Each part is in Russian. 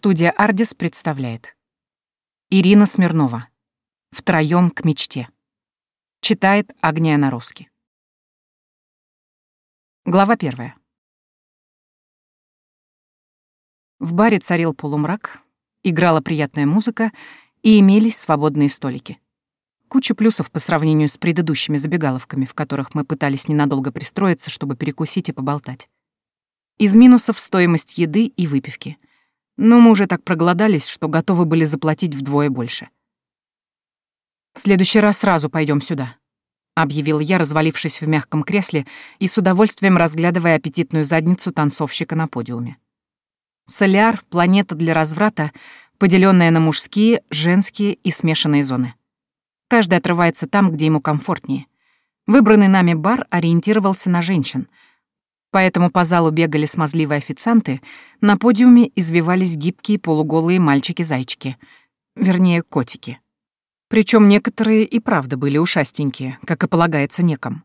Студия «Ардис» представляет. Ирина Смирнова. Втроём к мечте. Читает Агния Наровски. Глава первая. В баре царил полумрак, играла приятная музыка и имелись свободные столики. Куча плюсов по сравнению с предыдущими забегаловками, в которых мы пытались ненадолго пристроиться, чтобы перекусить и поболтать. Из минусов стоимость еды и выпивки — но мы уже так проголодались, что готовы были заплатить вдвое больше. «В следующий раз сразу пойдем сюда», — объявил я, развалившись в мягком кресле и с удовольствием разглядывая аппетитную задницу танцовщика на подиуме. Соляр — планета для разврата, поделенная на мужские, женские и смешанные зоны. Каждый отрывается там, где ему комфортнее. Выбранный нами бар ориентировался на женщин — Поэтому по залу бегали смазливые официанты, на подиуме извивались гибкие полуголые мальчики-зайчики. Вернее, котики. Причем некоторые и правда были ушастенькие, как и полагается неком.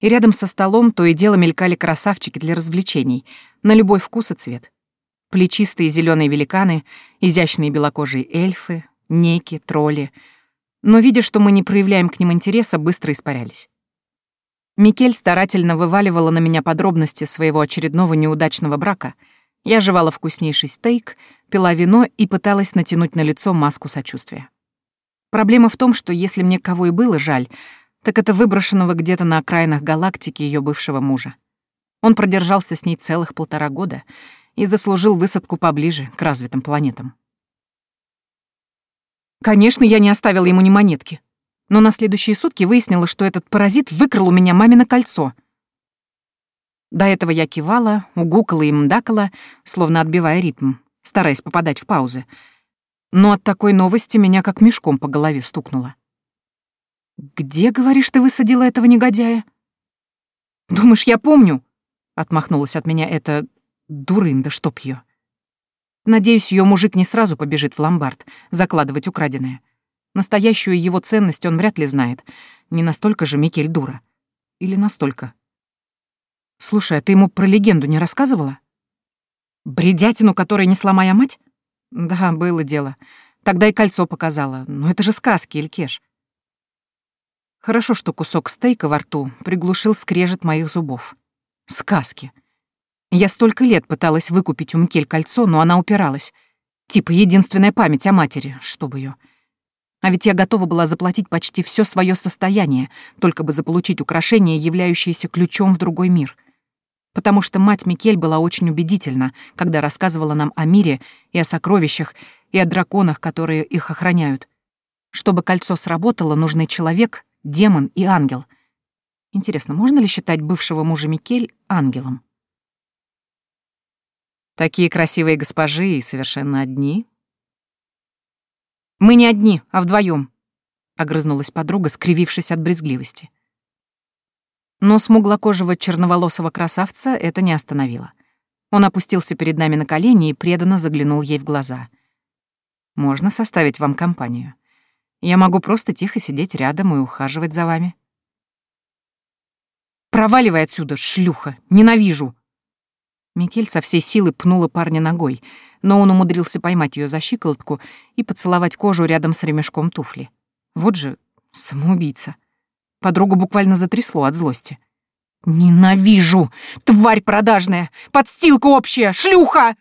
И рядом со столом то и дело мелькали красавчики для развлечений, на любой вкус и цвет. Плечистые зеленые великаны, изящные белокожие эльфы, неки, тролли. Но, видя, что мы не проявляем к ним интереса, быстро испарялись. Микель старательно вываливала на меня подробности своего очередного неудачного брака. Я жевала вкуснейший стейк, пила вино и пыталась натянуть на лицо маску сочувствия. Проблема в том, что если мне кого и было жаль, так это выброшенного где-то на окраинах галактики ее бывшего мужа. Он продержался с ней целых полтора года и заслужил высадку поближе к развитым планетам. Конечно, я не оставила ему ни монетки но на следующие сутки выяснила, что этот паразит выкрал у меня мамино кольцо. До этого я кивала, угукала и мдакала, словно отбивая ритм, стараясь попадать в паузы. Но от такой новости меня как мешком по голове стукнуло. «Где, говоришь, ты высадила этого негодяя?» «Думаешь, я помню?» — отмахнулась от меня эта дурында, чтоб её. Надеюсь, ее мужик не сразу побежит в ломбард закладывать украденное. Настоящую его ценность он вряд ли знает. Не настолько же Микель дура. Или настолько. Слушай, а ты ему про легенду не рассказывала? Бредятину, которой несла моя мать? Да, было дело. Тогда и кольцо показала. Но это же сказки, Илькеш. Хорошо, что кусок стейка во рту приглушил скрежет моих зубов. Сказки. Я столько лет пыталась выкупить у Мкель кольцо, но она упиралась. Типа единственная память о матери, чтобы ее. А ведь я готова была заплатить почти все свое состояние, только бы заполучить украшение, являющееся ключом в другой мир. Потому что мать Микель была очень убедительна, когда рассказывала нам о мире и о сокровищах, и о драконах, которые их охраняют. Чтобы кольцо сработало, нужны человек, демон и ангел. Интересно, можно ли считать бывшего мужа Микель ангелом? Такие красивые госпожи и совершенно одни, «Мы не одни, а вдвоем, огрызнулась подруга, скривившись от брезгливости. Но смуглокожего черноволосого красавца это не остановило. Он опустился перед нами на колени и преданно заглянул ей в глаза. «Можно составить вам компанию. Я могу просто тихо сидеть рядом и ухаживать за вами». «Проваливай отсюда, шлюха! Ненавижу!» Микель со всей силы пнула парня ногой, но он умудрился поймать ее за щиколотку и поцеловать кожу рядом с ремешком туфли. Вот же самоубийца. Подругу буквально затрясло от злости. «Ненавижу! Тварь продажная! Подстилка общая! Шлюха!»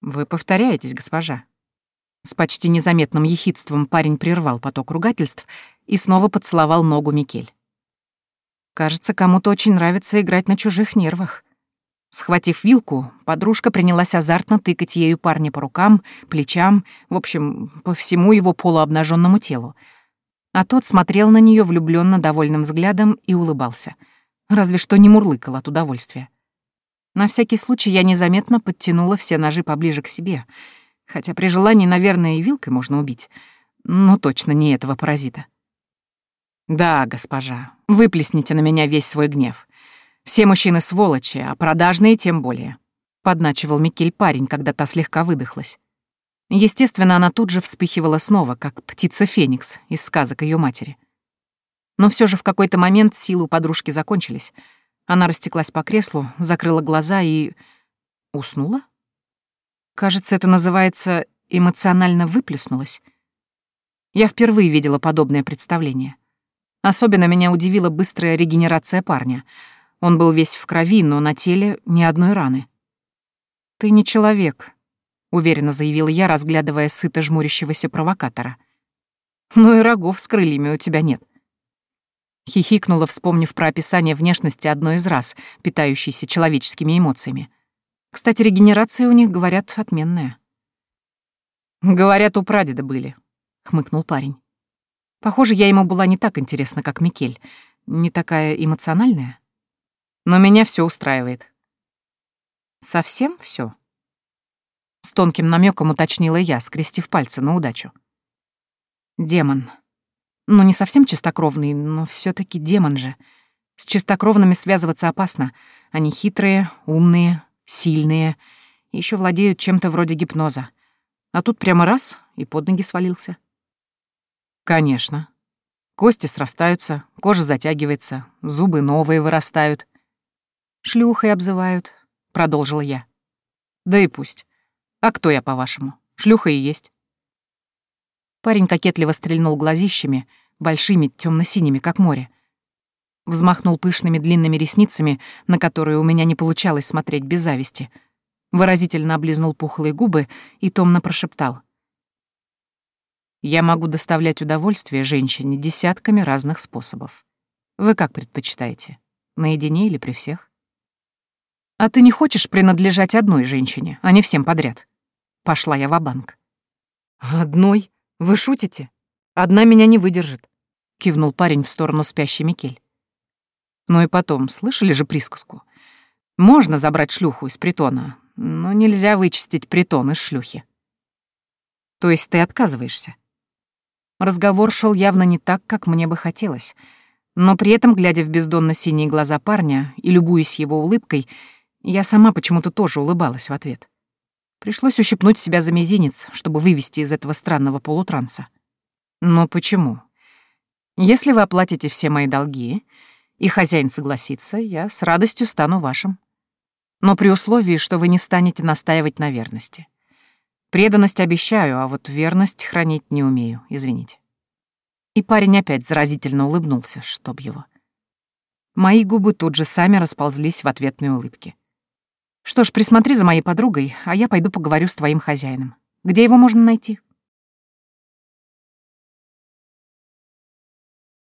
«Вы повторяетесь, госпожа». С почти незаметным ехидством парень прервал поток ругательств и снова поцеловал ногу Микель. «Кажется, кому-то очень нравится играть на чужих нервах». Схватив вилку, подружка принялась азартно тыкать ею парня по рукам, плечам, в общем, по всему его полуобнаженному телу. А тот смотрел на нее влюбленно довольным взглядом и улыбался. Разве что не мурлыкал от удовольствия. На всякий случай я незаметно подтянула все ножи поближе к себе, хотя при желании, наверное, и вилкой можно убить, но точно не этого паразита. «Да, госпожа, выплесните на меня весь свой гнев. Все мужчины сволочи, а продажные тем более», — подначивал Микель парень, когда та слегка выдохлась. Естественно, она тут же вспыхивала снова, как птица Феникс из сказок ее матери. Но все же в какой-то момент силы у подружки закончились. Она растеклась по креслу, закрыла глаза и... уснула? Кажется, это называется «эмоционально выплеснулось». Я впервые видела подобное представление. Особенно меня удивила быстрая регенерация парня. Он был весь в крови, но на теле ни одной раны. «Ты не человек», — уверенно заявила я, разглядывая сыто жмурящегося провокатора. «Ну и рогов с крыльями у тебя нет». Хихикнула, вспомнив про описание внешности одной из раз, питающейся человеческими эмоциями. Кстати, регенерация у них, говорят, отменная. «Говорят, у прадеда были», — хмыкнул парень. Похоже, я ему была не так интересна, как Микель, не такая эмоциональная. Но меня все устраивает. Совсем все. С тонким намеком уточнила я, скрестив пальцы на удачу. Демон. Ну, не совсем чистокровный, но все таки демон же. С чистокровными связываться опасно. Они хитрые, умные, сильные, еще владеют чем-то вроде гипноза. А тут прямо раз и под ноги свалился. Конечно. Кости срастаются, кожа затягивается, зубы новые вырастают. Шлюхой обзывают, продолжила я. Да и пусть. А кто я, по-вашему? Шлюха и есть. Парень кокетливо стрельнул глазищами, большими, темно синими как море. Взмахнул пышными длинными ресницами, на которые у меня не получалось смотреть без зависти. Выразительно облизнул пухлые губы и томно прошептал. «Я могу доставлять удовольствие женщине десятками разных способов. Вы как предпочитаете? Наедине или при всех?» «А ты не хочешь принадлежать одной женщине, а не всем подряд?» Пошла я в банк «Одной? Вы шутите? Одна меня не выдержит», — кивнул парень в сторону спящей Микель. Ну и потом, слышали же присказку? Можно забрать шлюху из притона, но нельзя вычистить притон из шлюхи. То есть ты отказываешься? Разговор шел явно не так, как мне бы хотелось, но при этом, глядя в бездонно-синие глаза парня и любуясь его улыбкой, я сама почему-то тоже улыбалась в ответ. Пришлось ущипнуть себя за мизинец, чтобы вывести из этого странного полутранса. Но почему? Если вы оплатите все мои долги, и хозяин согласится, я с радостью стану вашим. Но при условии, что вы не станете настаивать на верности. Преданность обещаю, а вот верность хранить не умею, извините. И парень опять заразительно улыбнулся, чтоб его. Мои губы тут же сами расползлись в ответные улыбки. Что ж, присмотри за моей подругой, а я пойду поговорю с твоим хозяином. Где его можно найти?